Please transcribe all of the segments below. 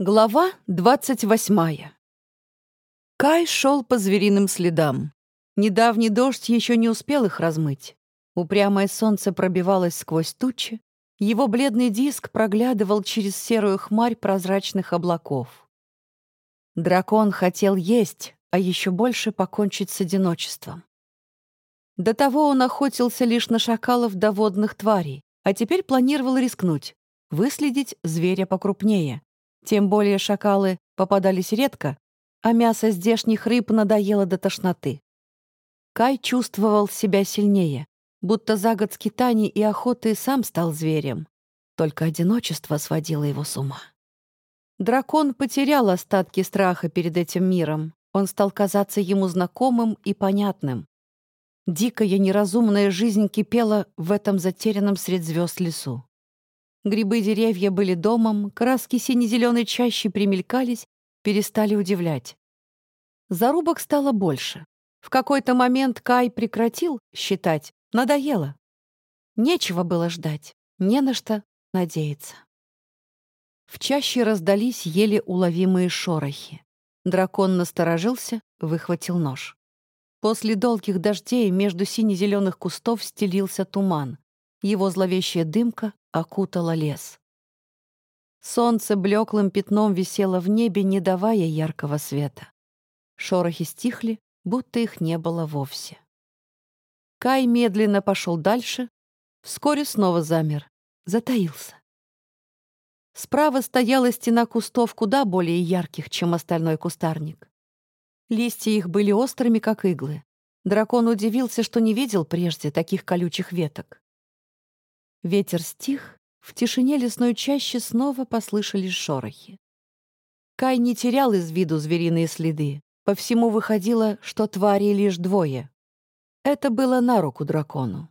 Глава двадцать восьмая. Кай шел по звериным следам. Недавний дождь еще не успел их размыть. Упрямое солнце пробивалось сквозь тучи, его бледный диск проглядывал через серую хмарь прозрачных облаков. Дракон хотел есть, а еще больше покончить с одиночеством. До того он охотился лишь на шакалов до водных тварей, а теперь планировал рискнуть, выследить зверя покрупнее — тем более шакалы попадались редко, а мясо здешних рыб надоело до тошноты. Кай чувствовал себя сильнее, будто за год скитаний и охоты сам стал зверем. Только одиночество сводило его с ума. Дракон потерял остатки страха перед этим миром. Он стал казаться ему знакомым и понятным. Дикая неразумная жизнь кипела в этом затерянном средь звезд лесу. Грибы деревья были домом, краски сине-зеленой чаще примелькались, перестали удивлять. Зарубок стало больше. В какой-то момент Кай прекратил считать, надоело. Нечего было ждать, не на что надеяться. В чаще раздались еле уловимые шорохи. Дракон насторожился, выхватил нож. После долгих дождей между сине-зеленых кустов стелился туман. Его зловещая дымка окутала лес. Солнце блеклым пятном висело в небе, не давая яркого света. Шорохи стихли, будто их не было вовсе. Кай медленно пошел дальше, вскоре снова замер, затаился. Справа стояла стена кустов куда более ярких, чем остальной кустарник. Листья их были острыми, как иглы. Дракон удивился, что не видел прежде таких колючих веток. Ветер стих, в тишине лесной чаще снова послышались шорохи. Кай не терял из виду звериные следы. По всему выходило, что твари лишь двое. Это было на руку дракону.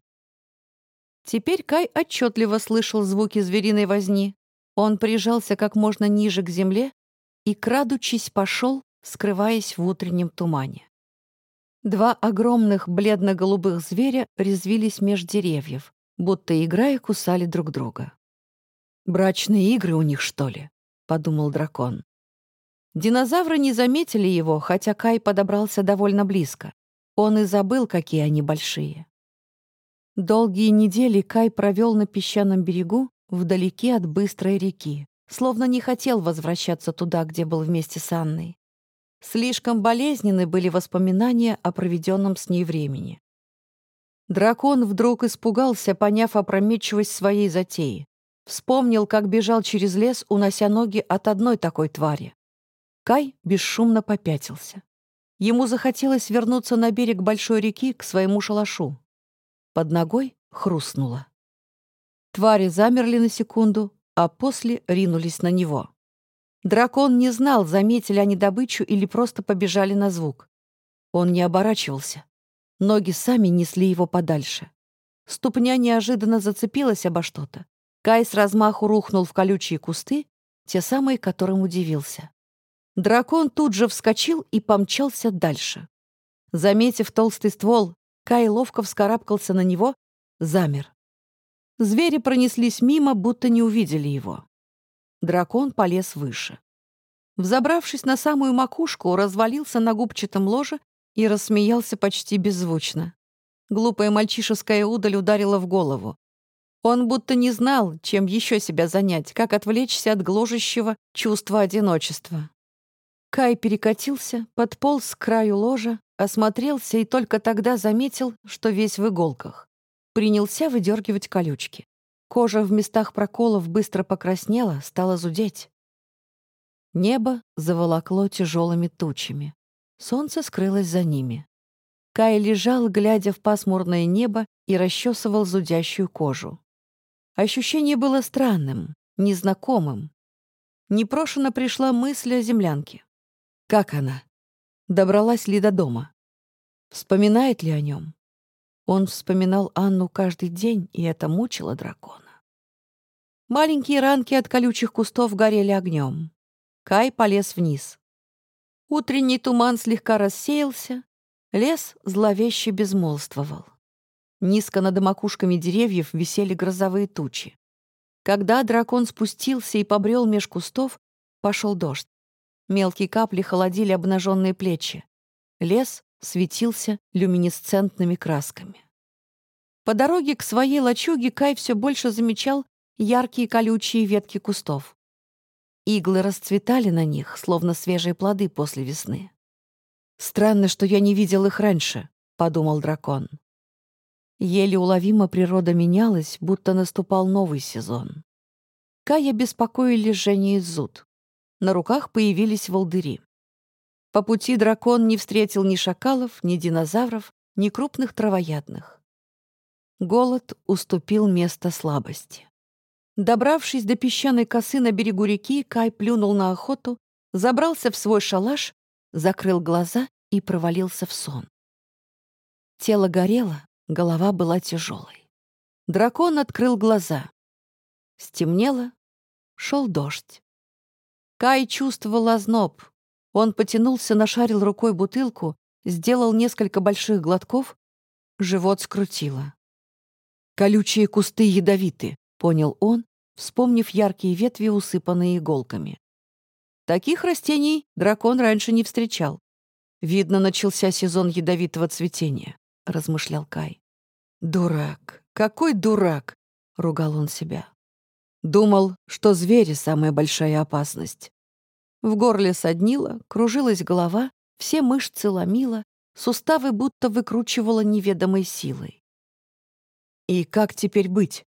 Теперь Кай отчетливо слышал звуки звериной возни. Он прижался как можно ниже к земле и, крадучись, пошел, скрываясь в утреннем тумане. Два огромных бледно-голубых зверя резвились меж деревьев, будто играя кусали друг друга. «Брачные игры у них, что ли?» — подумал дракон. Динозавры не заметили его, хотя Кай подобрался довольно близко. Он и забыл, какие они большие. Долгие недели Кай провел на песчаном берегу, вдалеке от быстрой реки, словно не хотел возвращаться туда, где был вместе с Анной. Слишком болезненны были воспоминания о проведенном с ней времени. Дракон вдруг испугался, поняв опрометчивость своей затеи. Вспомнил, как бежал через лес, унося ноги от одной такой твари. Кай бесшумно попятился. Ему захотелось вернуться на берег большой реки к своему шалашу. Под ногой хрустнуло. Твари замерли на секунду, а после ринулись на него. Дракон не знал, заметили они добычу или просто побежали на звук. Он не оборачивался. Ноги сами несли его подальше. Ступня неожиданно зацепилась обо что-то. Кай с размаху рухнул в колючие кусты, те самые, которым удивился. Дракон тут же вскочил и помчался дальше. Заметив толстый ствол, Кай ловко вскарабкался на него, замер. Звери пронеслись мимо, будто не увидели его. Дракон полез выше. Взобравшись на самую макушку, развалился на губчатом ложе и рассмеялся почти беззвучно. Глупая мальчишеская удаль ударила в голову. Он будто не знал, чем еще себя занять, как отвлечься от гложущего чувства одиночества. Кай перекатился, подполз к краю ложа, осмотрелся и только тогда заметил, что весь в иголках. Принялся выдергивать колючки. Кожа в местах проколов быстро покраснела, стала зудеть. Небо заволокло тяжелыми тучами. Солнце скрылось за ними. Кай лежал, глядя в пасмурное небо, и расчесывал зудящую кожу. Ощущение было странным, незнакомым. Непрошено пришла мысль о землянке. Как она? Добралась ли до дома? Вспоминает ли о нем? Он вспоминал Анну каждый день, и это мучило дракона. Маленькие ранки от колючих кустов горели огнем. Кай полез вниз. Утренний туман слегка рассеялся, лес зловеще безмолвствовал. Низко над макушками деревьев висели грозовые тучи. Когда дракон спустился и побрел меж кустов, по пошел дождь. Мелкие капли холодили обнаженные плечи. Лес светился люминесцентными красками. По дороге к своей лачуге Кай все больше замечал яркие колючие ветки кустов. Иглы расцветали на них, словно свежие плоды после весны. «Странно, что я не видел их раньше», — подумал дракон. Еле уловимо природа менялась, будто наступал новый сезон. Кая беспокоили жжение и зуд. На руках появились волдыри. По пути дракон не встретил ни шакалов, ни динозавров, ни крупных травоядных. Голод уступил место слабости. Добравшись до песчаной косы на берегу реки, Кай плюнул на охоту, забрался в свой шалаш, закрыл глаза и провалился в сон. Тело горело, голова была тяжелой. Дракон открыл глаза. Стемнело, шел дождь. Кай чувствовал озноб. Он потянулся, нашарил рукой бутылку, сделал несколько больших глотков, живот скрутило. «Колючие кусты ядовиты», — понял он, вспомнив яркие ветви, усыпанные иголками. Таких растений дракон раньше не встречал. Видно, начался сезон ядовитого цветения, размышлял Кай. Дурак, какой дурак, ругал он себя. Думал, что звери — самая большая опасность. В горле соднило, кружилась голова, все мышцы ломило, суставы будто выкручивало неведомой силой. И как теперь быть?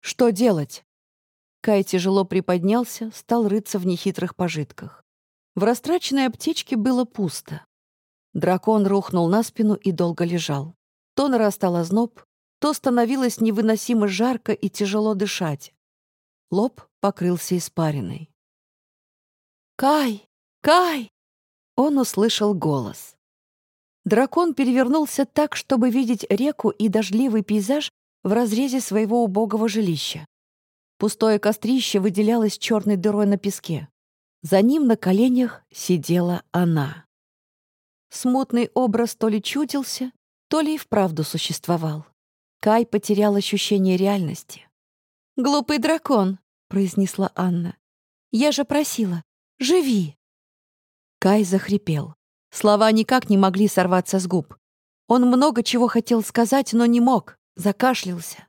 Что делать? Кай тяжело приподнялся, стал рыться в нехитрых пожитках. В растраченной аптечке было пусто. Дракон рухнул на спину и долго лежал. То нарастал озноб, то становилось невыносимо жарко и тяжело дышать. Лоб покрылся испариной. «Кай! Кай!» Он услышал голос. Дракон перевернулся так, чтобы видеть реку и дождливый пейзаж в разрезе своего убогого жилища. Пустое кострище выделялось черной дырой на песке. За ним на коленях сидела она. Смутный образ то ли чудился, то ли и вправду существовал. Кай потерял ощущение реальности. «Глупый дракон», — произнесла Анна. «Я же просила, живи!» Кай захрипел. Слова никак не могли сорваться с губ. Он много чего хотел сказать, но не мог, закашлялся.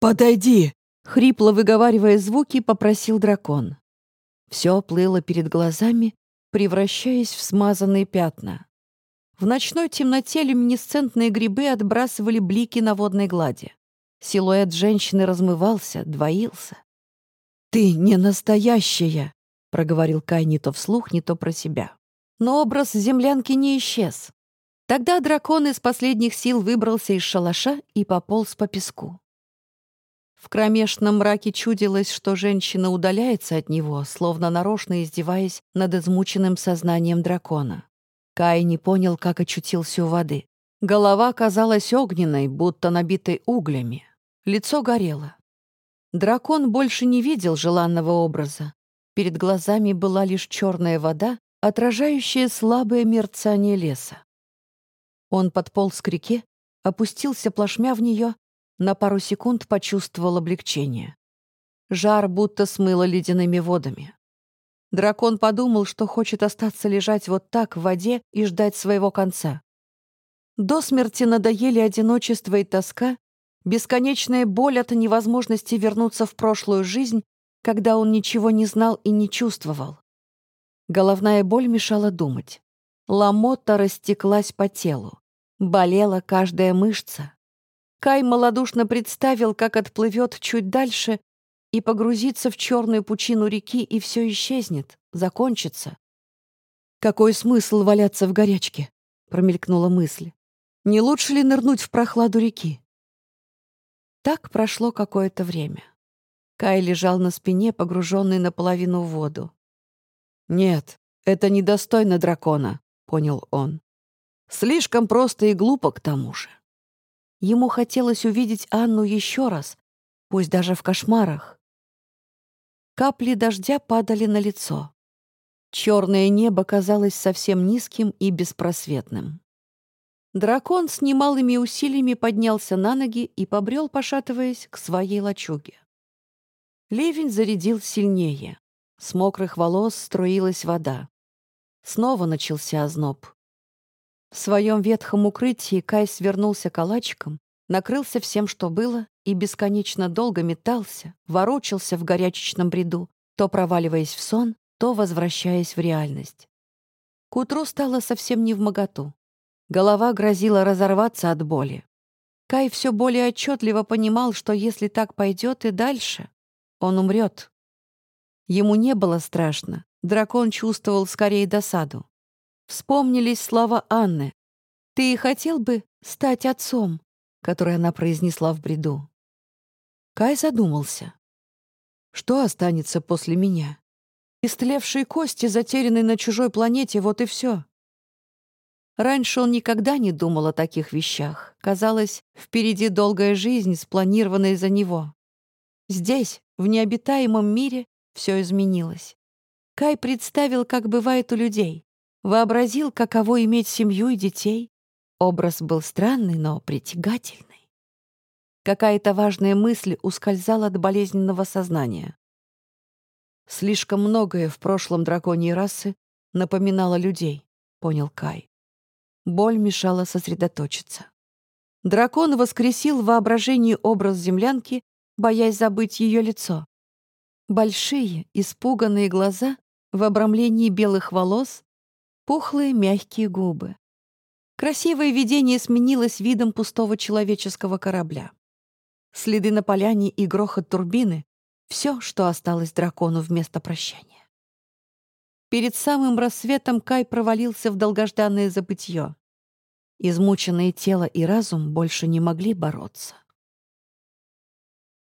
«Подойди!» — хрипло выговаривая звуки, попросил дракон. Все плыло перед глазами, превращаясь в смазанные пятна. В ночной темноте люминесцентные грибы отбрасывали блики на водной глади. Силуэт женщины размывался, двоился. «Ты не настоящая!» — проговорил Кай не то вслух, не то про себя. Но образ землянки не исчез. Тогда дракон из последних сил выбрался из шалаша и пополз по песку. В кромешном мраке чудилось, что женщина удаляется от него, словно нарочно издеваясь над измученным сознанием дракона. Кай не понял, как очутился у воды. Голова казалась огненной, будто набитой углями. Лицо горело. Дракон больше не видел желанного образа. Перед глазами была лишь черная вода, отражающая слабое мерцание леса. Он подполз к реке, опустился плашмя в нее, на пару секунд почувствовал облегчение. Жар будто смыло ледяными водами. Дракон подумал, что хочет остаться лежать вот так в воде и ждать своего конца. До смерти надоели одиночество и тоска, Бесконечная боль от невозможности вернуться в прошлую жизнь, когда он ничего не знал и не чувствовал. Головная боль мешала думать. Ломота растеклась по телу. Болела каждая мышца. Кай малодушно представил, как отплывет чуть дальше и погрузится в черную пучину реки, и все исчезнет, закончится. «Какой смысл валяться в горячке?» — промелькнула мысль. «Не лучше ли нырнуть в прохладу реки?» Так прошло какое-то время. Кай лежал на спине, погруженный наполовину в воду. «Нет, это недостойно дракона», — понял он. «Слишком просто и глупо к тому же». Ему хотелось увидеть Анну еще раз, пусть даже в кошмарах. Капли дождя падали на лицо. Черное небо казалось совсем низким и беспросветным. Дракон с немалыми усилиями поднялся на ноги и побрел, пошатываясь, к своей лачуге. Ливень зарядил сильнее. С мокрых волос струилась вода. Снова начался озноб. В своем ветхом укрытии Кай свернулся калачиком, накрылся всем, что было, и бесконечно долго метался, ворочался в горячечном бреду, то проваливаясь в сон, то возвращаясь в реальность. К утру стало совсем не в моготу. Голова грозила разорваться от боли. Кай все более отчетливо понимал, что если так пойдет и дальше, он умрет. Ему не было страшно, дракон чувствовал скорее досаду. Вспомнились слова Анны. «Ты хотел бы стать отцом», которые она произнесла в бреду. Кай задумался. Что останется после меня? Истлевшие кости, затерянные на чужой планете, вот и все. Раньше он никогда не думал о таких вещах. Казалось, впереди долгая жизнь, спланированная за него. Здесь, в необитаемом мире, все изменилось. Кай представил, как бывает у людей. Вообразил, каково иметь семью и детей. Образ был странный, но притягательный. Какая-то важная мысль ускользала от болезненного сознания. Слишком многое в прошлом драконьей расы напоминало людей, понял Кай. Боль мешала сосредоточиться. Дракон воскресил в воображении образ землянки, боясь забыть ее лицо. Большие, испуганные глаза в обрамлении белых волос, пухлые мягкие губы. Красивое видение сменилось видом пустого человеческого корабля. Следы на поляне и грохот турбины — все, что осталось дракону вместо прощания. Перед самым рассветом Кай провалился в долгожданное забытье. Измученные тело и разум больше не могли бороться.